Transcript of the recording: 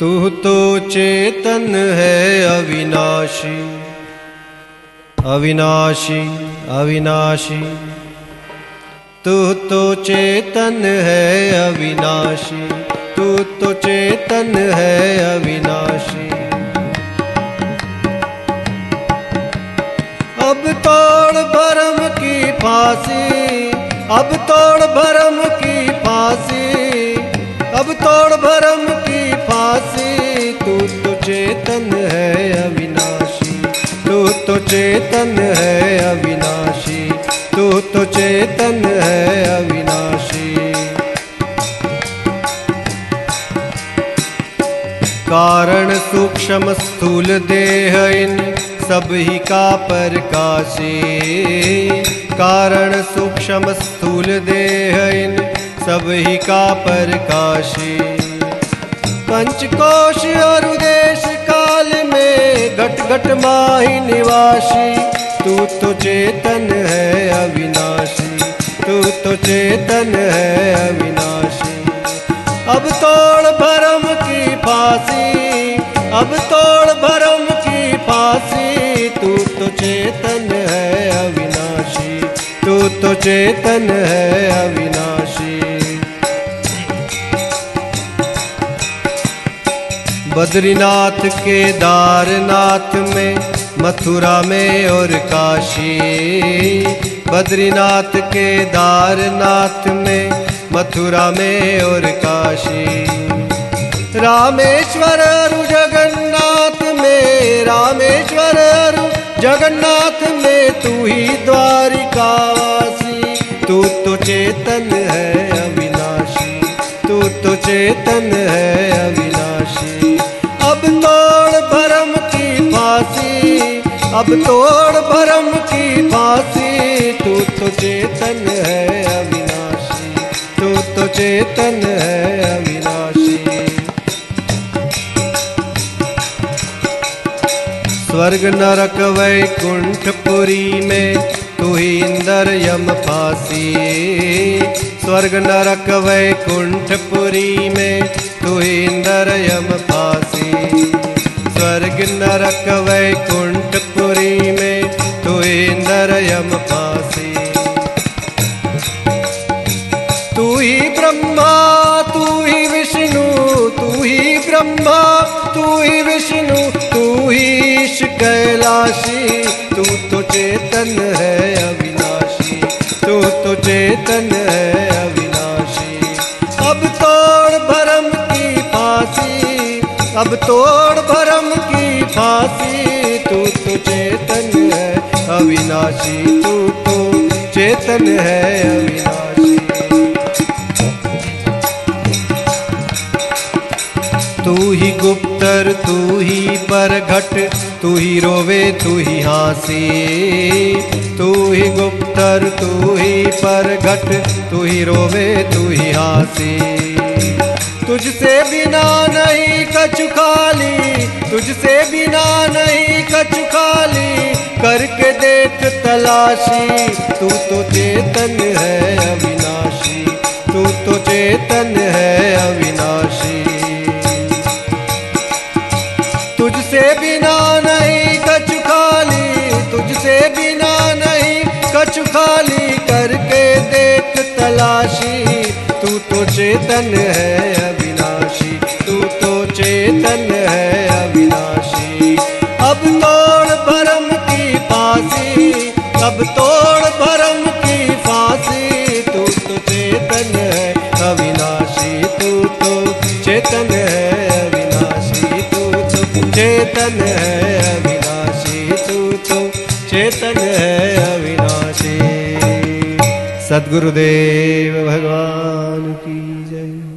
तू तो चेतन है अविनाशी। अविनाशी अविनाशी। तू तो चेतन है अविनाशी। तू तो चेतन है अविनाशी। अब तोड़ भरम की फांसी, अब तोड़ भरम चेतन है अविनाशी, तू तो चेतन है अविनाशी, तू तो चेतन है अविनाशी। कारण सूक्ष्म स्थूल देह इन सब ही का प्रकाशी। कारण सूक्ष्म स्थूल देह इन सब ही का प्रकाशी। पंचकोश और काल घट माही निवासी, तू तो चेतन है अविनाशी, तू तो चेतन है अविनाशी। अब तोड़ भरम की फांसी, अब तोड़ भरम की फांसी, तू तो चेतन है अविनाशी, तू तो चेतन है अविनाशी। बद्रीनाथ केदारनाथ में, मथुरा में और काशी। बद्रीनाथ केदारनाथ में, मथुरा में और काशी। रामेश्वर अब तोड़ भरम की फांसी। तू तो चेतन है अविनाशी। तू तो चेतन है अविनाशी। स्वर्ग नरक वैकुंठपुरी में तू ही इंदर यम फांसी। स्वर्ग नरक वैकुंठपुरी में तू ही इंदर यम फांसी। स्वर्ग नरक वैकुंठपुरी ब्रह्मा तू ही विष्णु, तू ही ईश कैलाशी, तू तो चेतन है अविनाशी, तू तो चेतन है अविनाशी। अब तोड़ भरम की फांसी, अब तोड़ भरम की फांसी, तू तो चेतन है अविनाशी, तू तो चेतन है अविनाशी। ही परघट तू ही रोवे, तू ही हासी। तू ही गुप्तर, तू ही पर घट तू ही रोवे, तू ही हासी। तुझसे बिना नहीं कछु खाली, तुझसे बिना नहीं कछु खाली, करके देख तलाशी। तू तो चेतन है अविनाशी, तू तो चेतन है अविनाशी। बिना नहीं कछु खाली करके देख तलाशी। तू तो चेतन है अविनाशी, तू तो चेतन है अविनाशी। अब तोड़ भरम की फांसी, अब तोड़ भरम की फांसी। तू तो चेतन है अविनाशी, तू तो चेतन है अविनाशी। तू तो चेतन है चेतन है अविनाशी। सदगुरुदेव भगवान की जय।